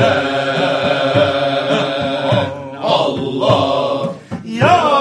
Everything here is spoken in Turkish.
giden Allah. Ya